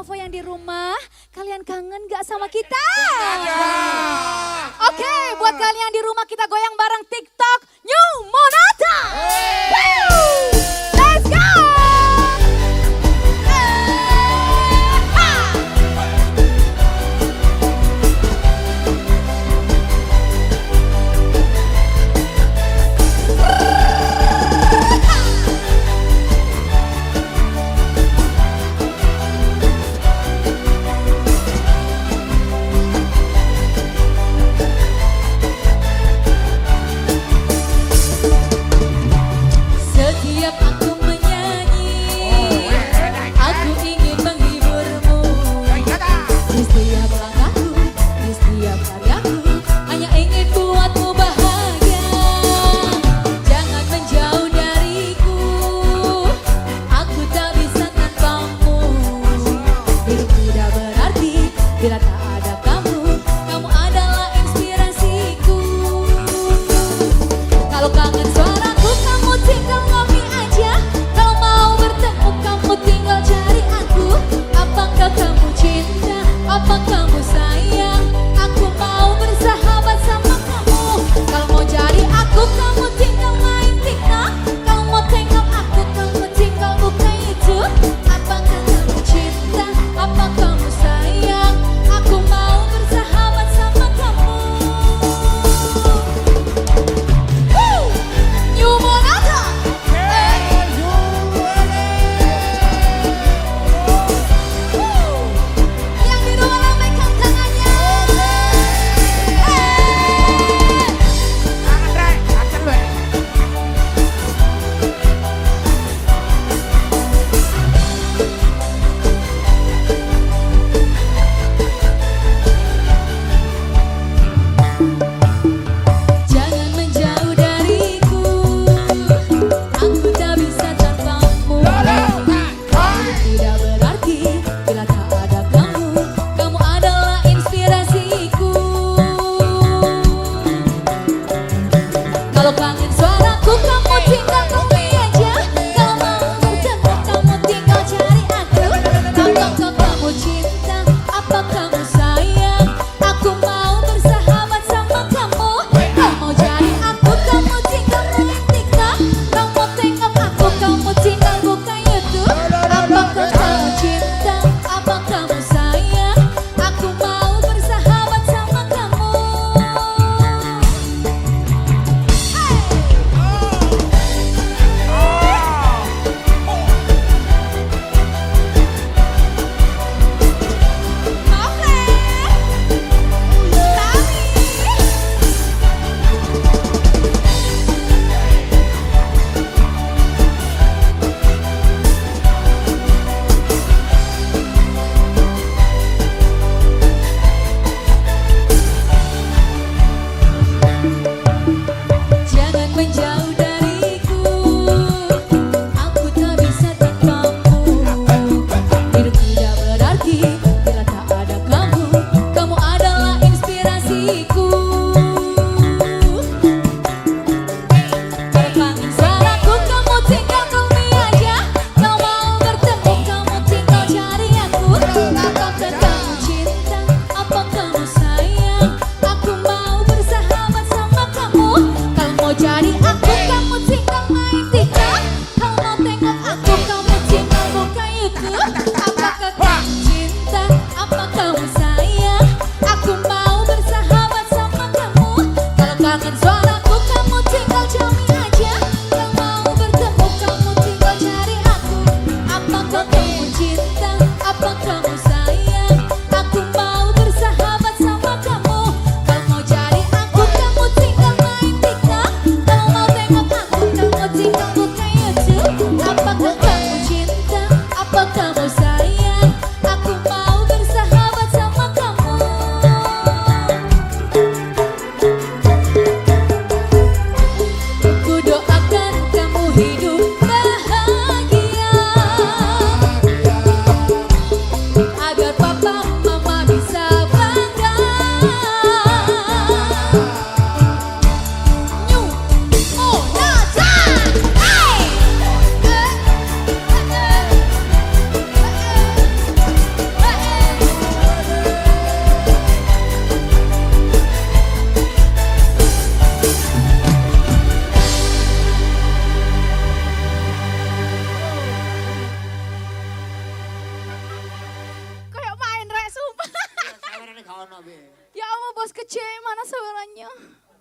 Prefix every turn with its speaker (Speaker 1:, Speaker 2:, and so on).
Speaker 1: Movo yang di rumah, kalian kangen gak sama kita? Oke, buat kalian di rumah kita goyang bareng TikTok 当他看不
Speaker 2: 清
Speaker 1: aqui 사랑하셔요